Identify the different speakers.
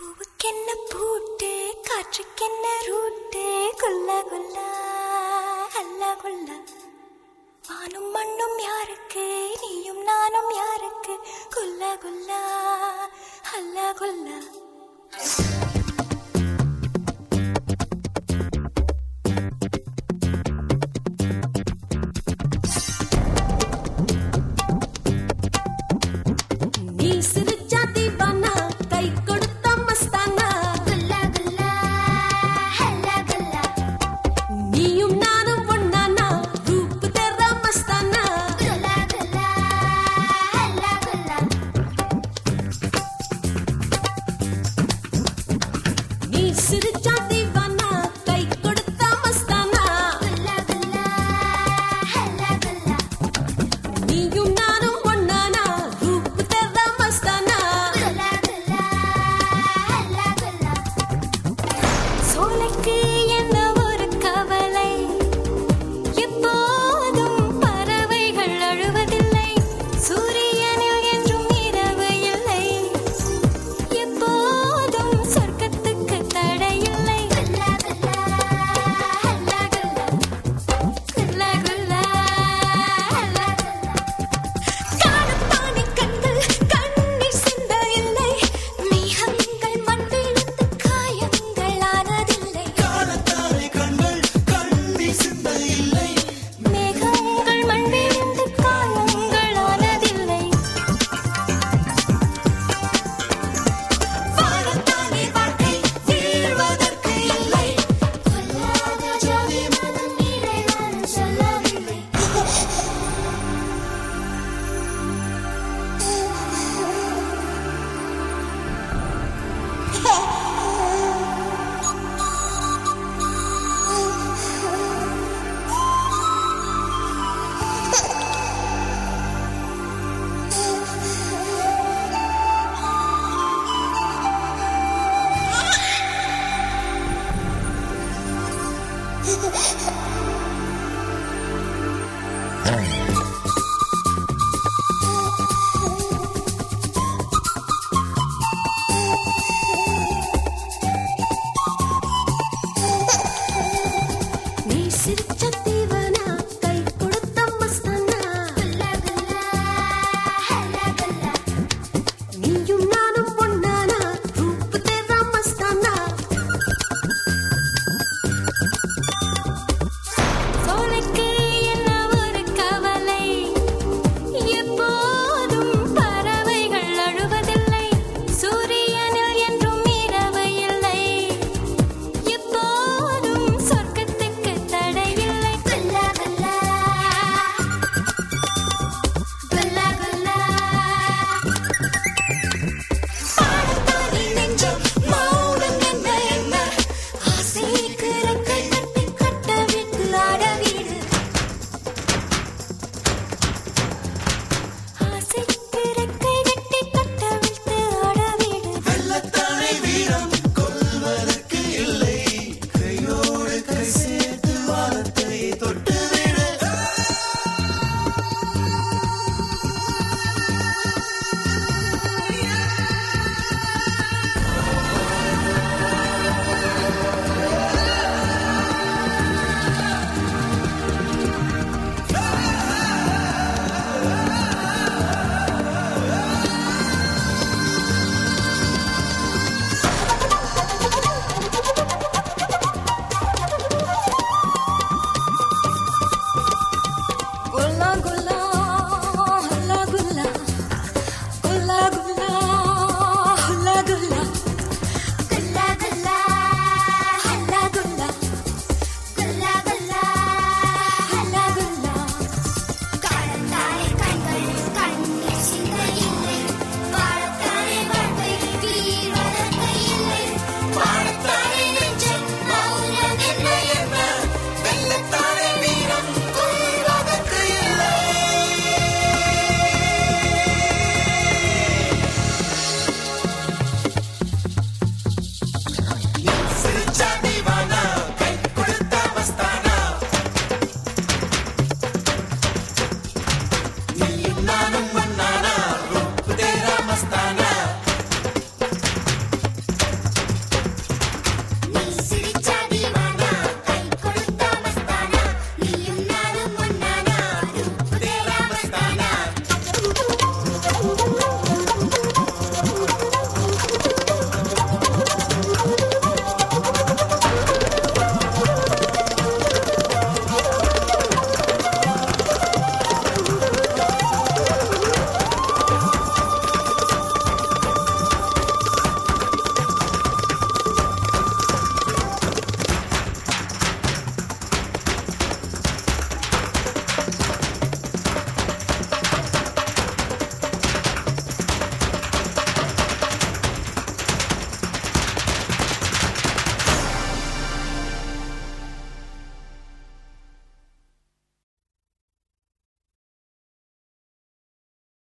Speaker 1: பூவுக்கென்ன பூட்டு காற்றுக்கென்ன ரூட்டு? குல்லா குல்லா அல்லா குல்லா. வானும் மண்ணும் யாருக்கு? நீயும் நானும் யாருக்கு? குல்லா குல்லா அல்லா குல்லா.
Speaker 2: நீ சிரிச்சா